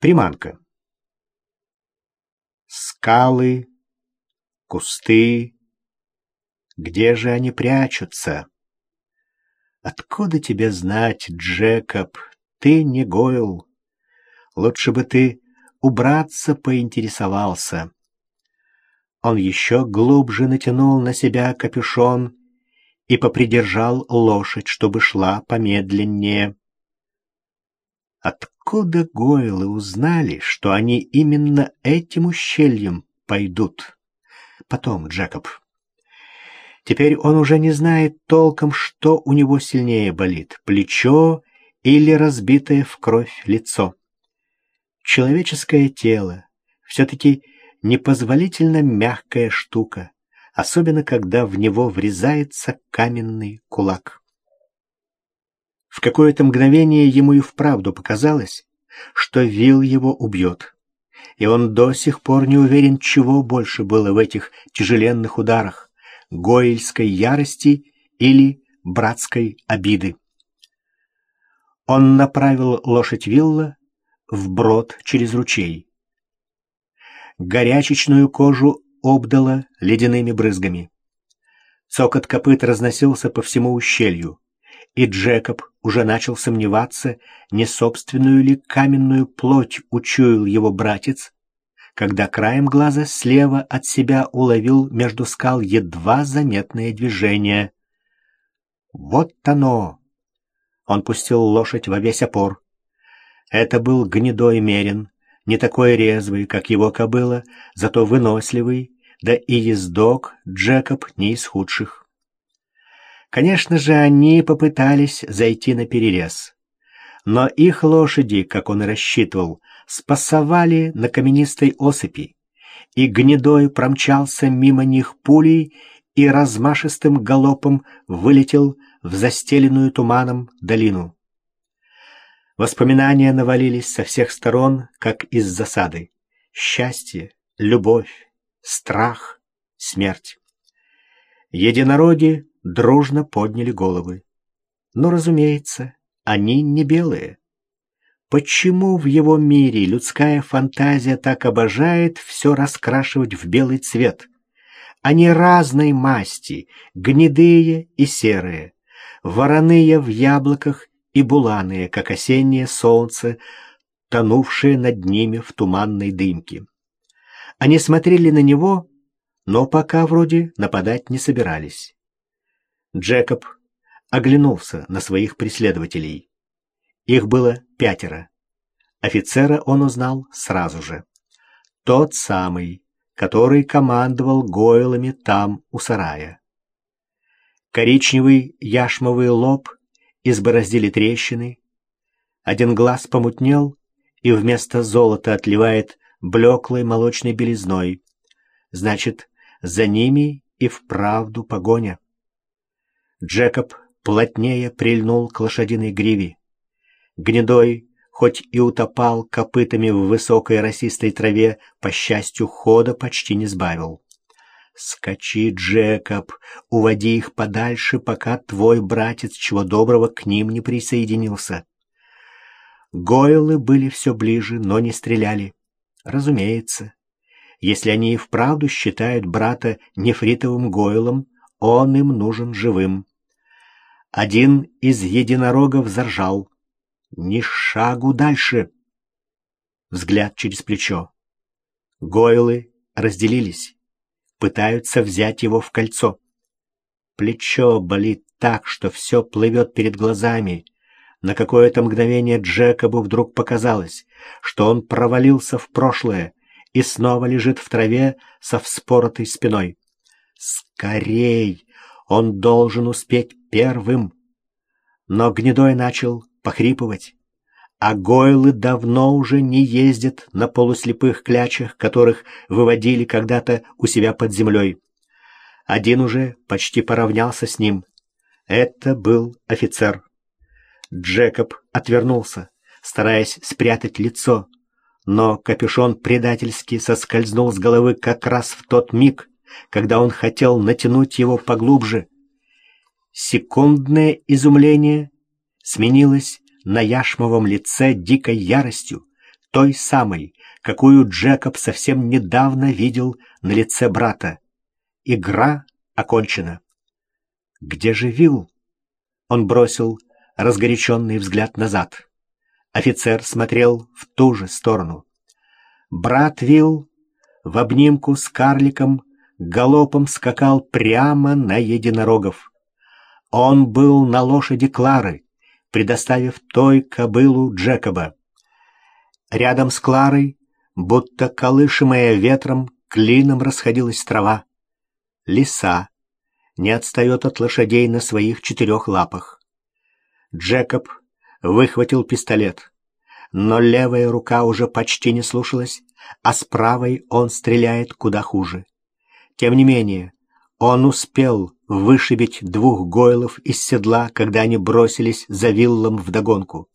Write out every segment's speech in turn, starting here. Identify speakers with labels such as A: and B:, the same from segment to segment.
A: Приманка. Скалы, кусты. Где же они прячутся? Откуда тебе знать, Джекоб? Ты не Гойл. Лучше бы ты убраться поинтересовался. Он еще глубже натянул на себя капюшон и попридержал лошадь, чтобы шла помедленнее. Откуда Гойлы узнали, что они именно этим ущельем пойдут? Потом, Джекоб. Теперь он уже не знает толком, что у него сильнее болит — плечо или разбитое в кровь лицо. Человеческое тело все-таки непозволительно мягкая штука, особенно когда в него врезается каменный кулак. В какое-то мгновение ему и вправду показалось, что Вил его убьет, и он до сих пор не уверен, чего больше было в этих тяжеленных ударах — гоильской ярости или братской обиды. Он направил лошадь Вилла вброд через ручей. Горячечную кожу обдало ледяными брызгами. Цокот копыт разносился по всему ущелью, и Джекоб уже начал сомневаться, не собственную ли каменную плоть учуял его братец, когда краем глаза слева от себя уловил между скал едва заметное движение. «Вот оно!» Он пустил лошадь во весь опор. Это был гнедой мерин, не такой резвый, как его кобыла, зато выносливый, да и ездок Джекоб не из худших. Конечно же, они попытались зайти на перерез. Но их лошади, как он и рассчитывал, спасовали на каменистой осыпи, и гнедой промчался мимо них пулей и размашистым галопом вылетел в застеленную туманом долину. Воспоминания навалились со всех сторон, как из засады. Счастье, любовь, страх, смерть. Единороги дружно подняли головы. Но, разумеется, они не белые. Почему в его мире людская фантазия так обожает все раскрашивать в белый цвет? Они разной масти, гнедые и серые, вороные в яблоках и буланые, как осеннее солнце, тонувшие над ними в туманной дымке. Они смотрели на него, но пока вроде нападать не собирались. Джекоб оглянулся на своих преследователей. Их было пятеро. Офицера он узнал сразу же. Тот самый, который командовал гойлами там, у сарая. Коричневый яшмовый лоб избороздили трещины, один глаз помутнел и вместо золота отливает блеклой молочной белизной. Значит, за ними и вправду погоня. Джекоб плотнее прильнул к лошадиной гриве. Гнедой, хоть и утопал копытами в высокой росистой траве, по счастью, хода почти не сбавил. «Скачи, Джекоб, уводи их подальше, пока твой братец чего доброго к ним не присоединился». Гойлы были все ближе, но не стреляли. Разумеется. Если они и вправду считают брата нефритовым Гойлом, он им нужен живым. Один из единорогов заржал. «Ни шагу дальше!» Взгляд через плечо. Гойлы разделились пытаются взять его в кольцо. Плечо болит так, что все плывет перед глазами. На какое-то мгновение Джекобу вдруг показалось, что он провалился в прошлое и снова лежит в траве со вспоротой спиной. «Скорей! Он должен успеть первым!» Но гнедой начал похрипывать а гойлы давно уже не ездят на полуслепых клячах, которых выводили когда-то у себя под землей. Один уже почти поравнялся с ним. Это был офицер. Джекоб отвернулся, стараясь спрятать лицо, но капюшон предательски соскользнул с головы как раз в тот миг, когда он хотел натянуть его поглубже. Секундное изумление сменилось на яшмовом лице дикой яростью, той самой, какую Джекоб совсем недавно видел на лице брата. Игра окончена. Где же Вилл? Он бросил разгоряченный взгляд назад. Офицер смотрел в ту же сторону. Брат Вилл в обнимку с карликом галопом скакал прямо на единорогов. Он был на лошади Клары, предоставив той кобылу Джекоба. Рядом с Кларой, будто колышемая ветром, клином расходилась трава. Лиса не отстает от лошадей на своих четырех лапах. Джекоб выхватил пистолет, но левая рука уже почти не слушалась, а с правой он стреляет куда хуже. Тем не менее, он успел вышибить двух гойлов из седла, когда они бросились за виллом вдогонку.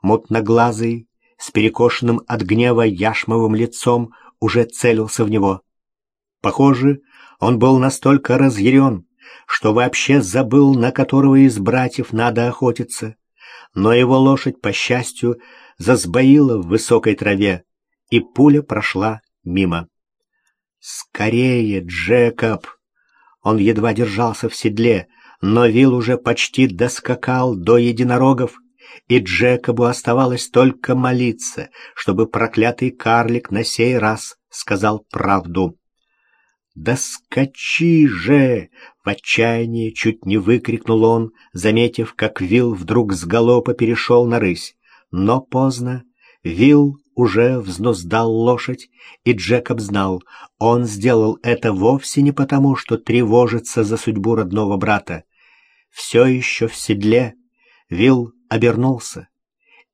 A: Мутноглазый, с перекошенным от гнева яшмовым лицом, уже целился в него. Похоже, он был настолько разъярен, что вообще забыл, на которого из братьев надо охотиться. Но его лошадь, по счастью, засбоила в высокой траве, и пуля прошла мимо. «Скорее, Джекоб!» Он едва держался в седле, но Вил уже почти доскакал до единорогов, и Джекобу оставалось только молиться, чтобы проклятый карлик на сей раз сказал правду. «Да скачи же!» — в отчаянии чуть не выкрикнул он, заметив, как Вил вдруг с галопа перешел на рысь. Но поздно. Вил уже взнуздал лошадь, и Джекоб знал, он сделал это вовсе не потому, что тревожится за судьбу родного брата. Все еще в седле Вил обернулся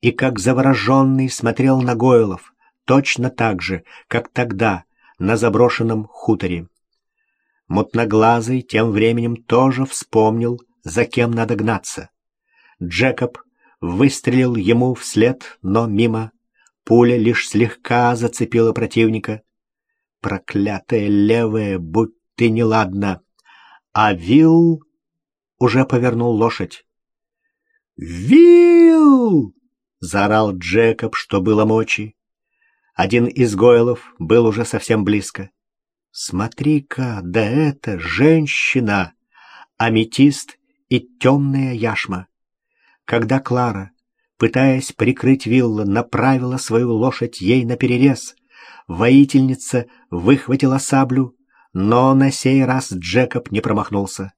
A: и, как завороженный, смотрел на Гойлов, точно так же, как тогда на заброшенном хуторе. Мутноглазый тем временем тоже вспомнил, за кем надо гнаться. Джекоб выстрелил ему вслед, но мимо. Пуля лишь слегка зацепила противника. Проклятая левая, будь ты неладна. А Вилл уже повернул лошадь. «Вилл!» — заорал Джекоб, что было мочи. Один из гойлов был уже совсем близко. «Смотри-ка, да это женщина!» Аметист и темная яшма. Когда Клара, пытаясь прикрыть вилла, направила свою лошадь ей на перерез, воительница выхватила саблю, но на сей раз Джекоб не промахнулся.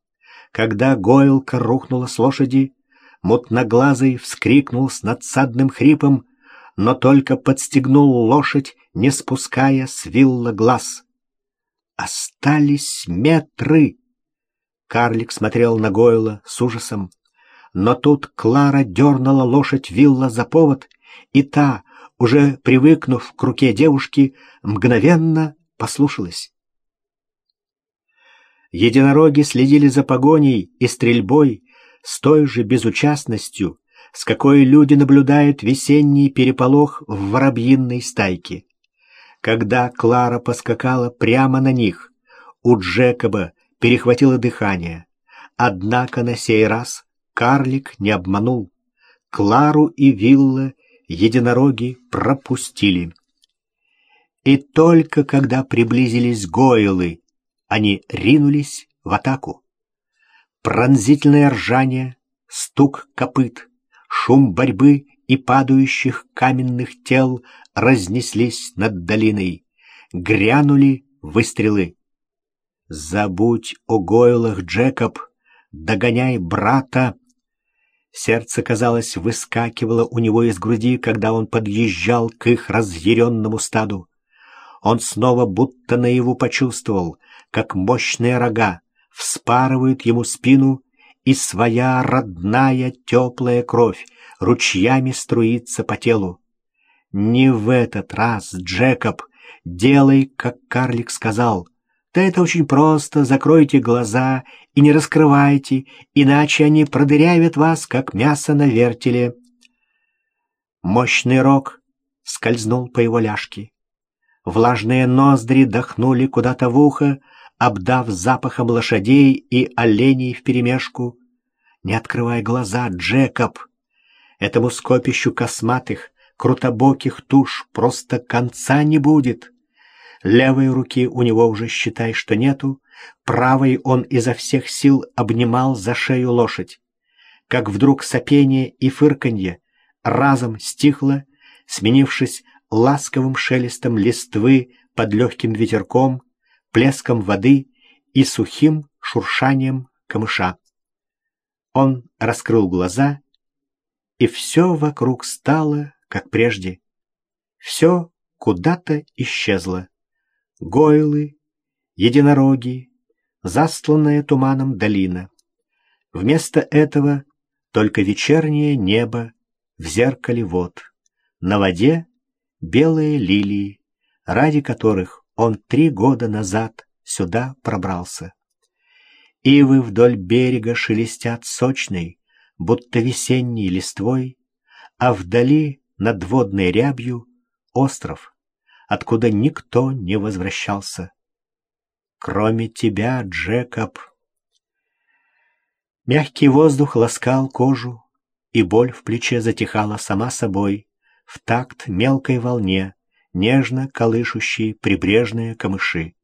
A: Когда Гойлка рухнула с лошади, мутноглазый вскрикнул с надсадным хрипом, но только подстегнул лошадь, не спуская с вилла глаз. Остались метры. Карлик смотрел на Гойла с ужасом, но тут Клара дернула лошадь вилла за повод, и та, уже привыкнув к руке девушки, мгновенно послушалась. Единороги следили за погоней и стрельбой с той же безучастностью, с какой люди наблюдают весенний переполох в воробьинной стайке. Когда Клара поскакала прямо на них, у Джекоба перехватило дыхание. Однако на сей раз карлик не обманул. Клару и Вилла единороги пропустили. И только когда приблизились Гойлы, они ринулись в атаку. Пронзительное ржание, стук копыт, шум борьбы и падающих каменных тел разнеслись над долиной. Грянули выстрелы. «Забудь о Гойлах, Джекоб! Догоняй брата!» Сердце, казалось, выскакивало у него из груди, когда он подъезжал к их разъяренному стаду. Он снова будто наяву почувствовал, как мощные рога вспарывают ему спину, и своя родная теплая кровь ручьями струится по телу. Не в этот раз, Джекоб, делай, как карлик сказал. Да это очень просто, закройте глаза и не раскрывайте, иначе они продырявят вас, как мясо на вертеле. Мощный рог скользнул по его ляжке. Влажные ноздри дохнули куда-то в ухо, обдав запахом лошадей и оленей вперемешку. Не открывай глаза, Джекоб! Этому скопищу косматых, крутобоких туш просто конца не будет. Левой руки у него уже, считай, что нету, правой он изо всех сил обнимал за шею лошадь. Как вдруг сопение и фырканье разом стихло, сменившись ласковым шелестом листвы под легким ветерком, плеском воды и сухим шуршанием камыша. Он раскрыл глаза, и все вокруг стало, как прежде. Все куда-то исчезло. Гойлы, единороги, застланная туманом долина. Вместо этого только вечернее небо в зеркале вод. На воде белые лилии, ради которых он три года назад сюда пробрался. Ивы вдоль берега шелестят сочной, будто весенней листвой, а вдали над водной рябью остров, откуда никто не возвращался. Кроме тебя, Джекоб. Мягкий воздух ласкал кожу, и боль в плече затихала сама собой, в такт мелкой волне, нежно колышущей прибрежные камыши.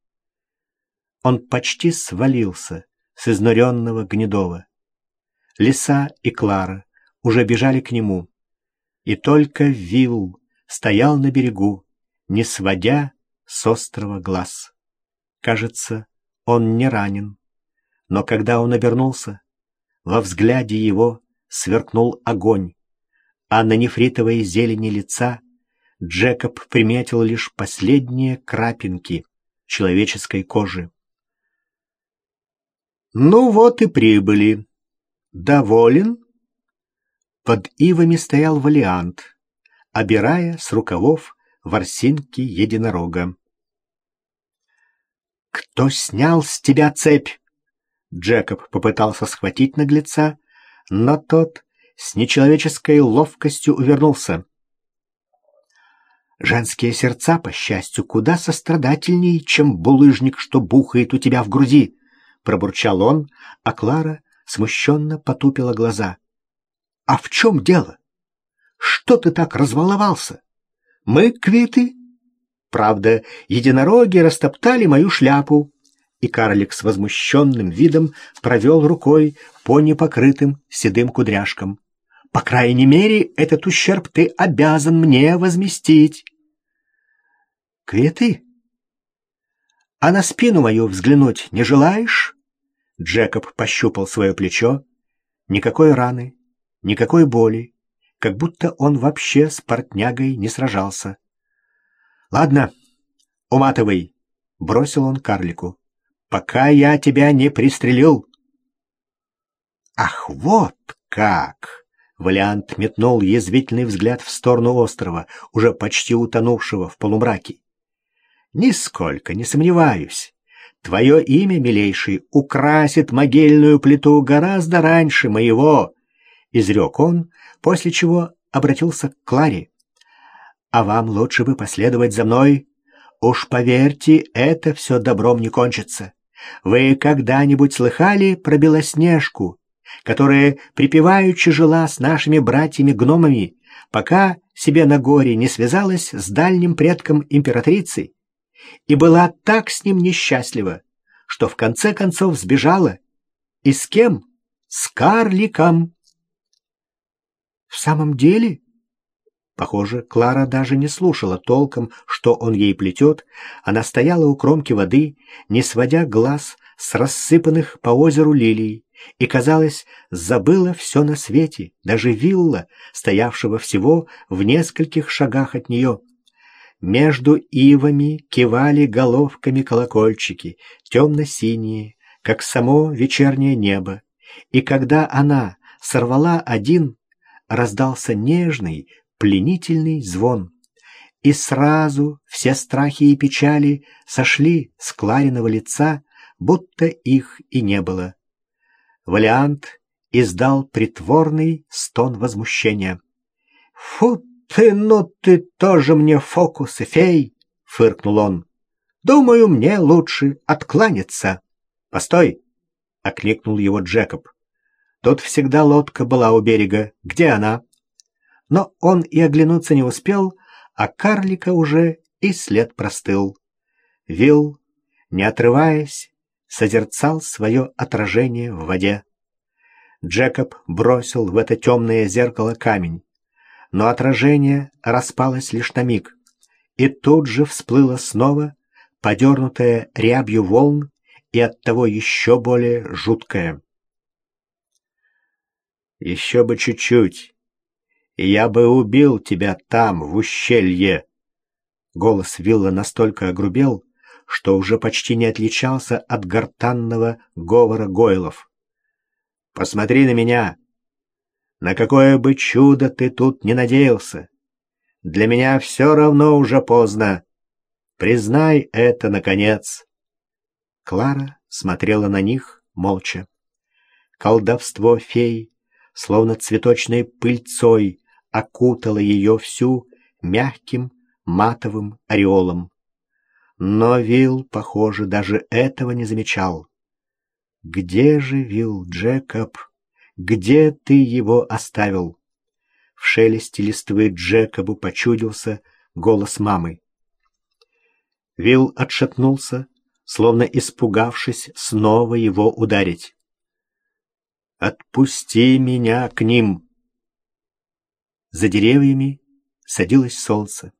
A: Он почти свалился, с изнуренного Гнедова. Лиса и Клара уже бежали к нему, и только Вилл стоял на берегу, не сводя с острова глаз. Кажется, он не ранен, но когда он обернулся, во взгляде его сверкнул огонь, а на нефритовой зелени лица Джекоб приметил лишь последние крапинки человеческой кожи. Ну вот и прибыли. Доволен? Под ивами стоял валиант, обирая с рукавов ворсинки единорога. «Кто снял с тебя цепь?» Джекоб попытался схватить наглеца, но тот с нечеловеческой ловкостью увернулся. Женские сердца, по счастью, куда сострадательней, чем булыжник, что бухает у тебя в груди пробурчал он, а Клара смущенно потупила глаза. «А в чем дело? Что ты так разволновался? Мы квиты?» Правда, единороги растоптали мою шляпу, и карлик с возмущенным видом провел рукой по непокрытым седым кудряшкам. «По крайней мере, этот ущерб ты обязан мне возместить». «Квиты? А на спину мою взглянуть не желаешь?» Джекоб пощупал свое плечо. Никакой раны, никакой боли, как будто он вообще с портнягой не сражался. «Ладно, уматывай», — бросил он карлику, — «пока я тебя не пристрелил». «Ах, вот как!» — Валиант метнул язвительный взгляд в сторону острова, уже почти утонувшего в полумраке. «Нисколько не сомневаюсь. Твое имя, милейший, украсит могильную плиту гораздо раньше моего, — изрек он, после чего обратился к Кларе. А вам лучше бы последовать за мной. Уж поверьте, это все добром не кончится. Вы когда-нибудь слыхали про Белоснежку, которая припеваючи жила с нашими братьями-гномами, пока себе на горе не связалась с дальним предком императрицы? и была так с ним несчастлива, что в конце концов сбежала. И с кем? С карликом. В самом деле? Похоже, Клара даже не слушала толком, что он ей плетет. Она стояла у кромки воды, не сводя глаз с рассыпанных по озеру лилий, и, казалось, забыла все на свете, даже вилла, стоявшего всего в нескольких шагах от нее. Между ивами кивали головками колокольчики, темно-синие, как само вечернее небо. И когда она сорвала один, раздался нежный, пленительный звон. И сразу все страхи и печали сошли с Клариного лица, будто их и не было. Валиант издал притворный стон возмущения. «Фу «Ты, ну ты тоже мне фокусы, фей!» — фыркнул он. «Думаю, мне лучше откланяться». «Постой!» — окликнул его Джекоб. «Тут всегда лодка была у берега. Где она?» но он и оглянуться не успел, а карлика уже и след простыл. Вил, не отрываясь, созерцал свое отражение в воде. Джекоб бросил в это темное зеркало камень, но отражение распалось лишь на миг, и тут же всплыло снова, подернутое рябью волн и оттого еще более жуткое. «Еще бы чуть-чуть, и я бы убил тебя там, в ущелье!» Голос Вилла настолько огрубел, что уже почти не отличался от гортанного говора Гойлов. «Посмотри на меня! На какое бы чудо ты тут не надеялся! Для меня все равно уже поздно! Признай это, наконец!» Клара смотрела на них молча. Колдовство фей, словно цветочной пыльцой, окутало ее всю мягким матовым ореолом. Но Вилл, похоже, даже этого не замечал. «Где же Вилл, Джекоб? Где ты его оставил?» В шелесте листвы Джекобу почудился голос мамы. Вилл отшатнулся, словно испугавшись снова его ударить. «Отпусти меня к ним!» За деревьями садилось солнце.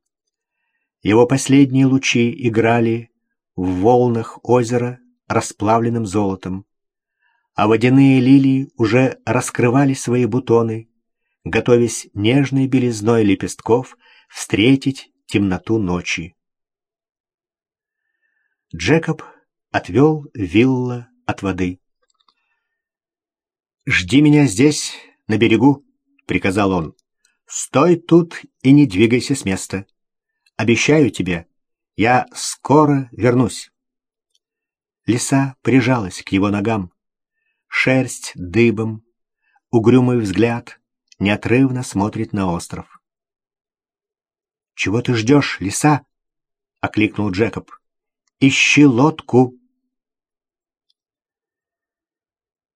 A: Его последние лучи играли в волнах озера расплавленным золотом, а водяные лилии уже раскрывали свои бутоны, готовясь нежной белизной лепестков встретить темноту ночи. Джекоб отвел вилла от воды. «Жди меня здесь, на берегу», — приказал он. «Стой тут и не двигайся с места». Обещаю тебе, я скоро вернусь. Лиса прижалась к его ногам. Шерсть дыбом, угрюмый взгляд неотрывно смотрит на остров. «Чего ты ждешь, лиса?» — окликнул Джекоб. «Ищи лодку!»